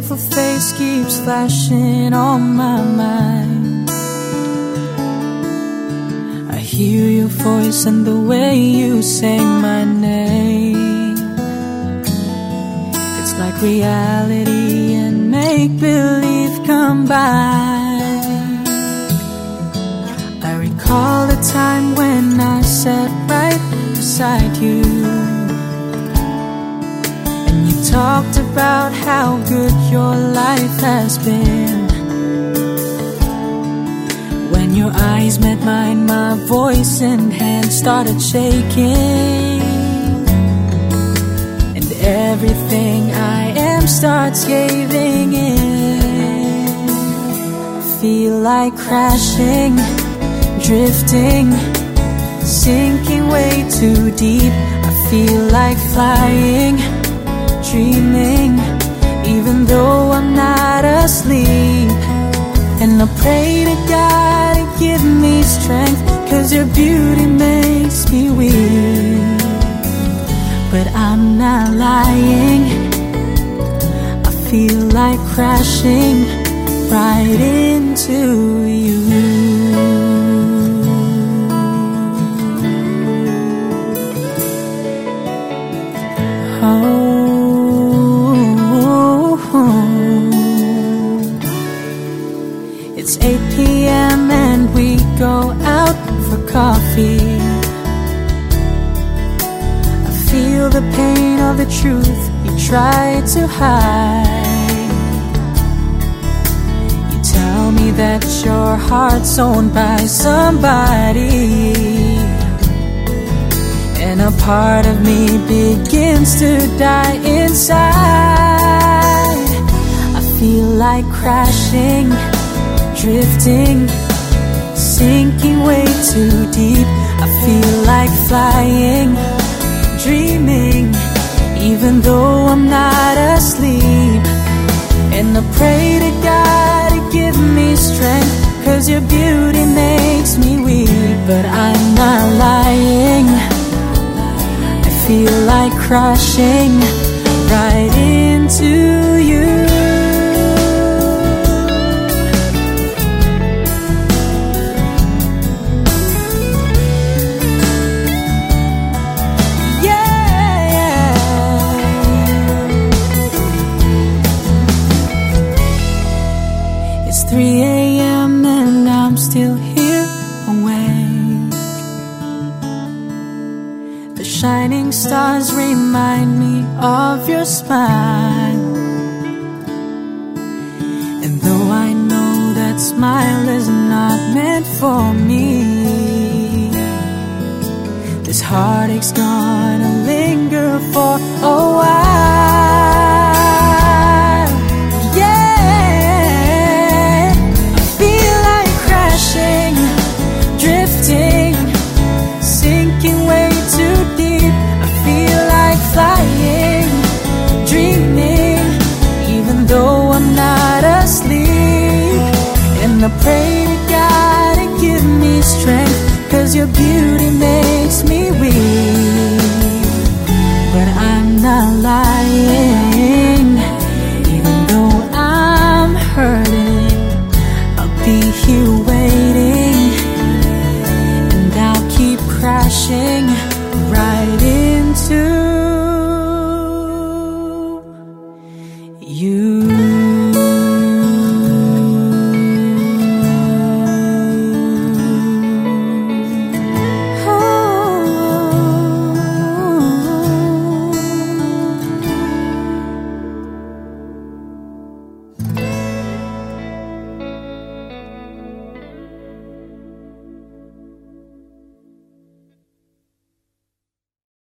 beautiful face keeps flashing on my mind. I hear your voice and the way you say my name. It's like reality and make believe combined. I recall the time when I sat right beside you. And you talked about how good your life has been. When your eyes met mine, my voice and hands started shaking. And everything I am starts caving in. Feel like crashing, drifting, sinking way too deep. I feel like flying, dreaming, even though I'm not asleep. And I pray to God to give me strength, cause your beauty makes me weak. But I'm not lying, I feel like crashing right into you. Oh, try to hide. You tell me that your heart's owned by somebody. And a part of me begins to die inside. I feel like crashing, drifting, sinking way too deep. I feel like flying, dreaming, even though I'm not asleep. And I pray to God to give me strength, cause your beauty makes me weak. But I'm not lying. I feel like crashing right into It's 3 a.m. and I'm still here awake. The shining stars remind me of your smile. And though I know that smile is not meant for me, this heartache's gonna I pray to God to give me strength, cause your beauty makes me weak. But I'm not lying, even though I'm hurting, I'll be here waiting, and I'll keep crashing right into you.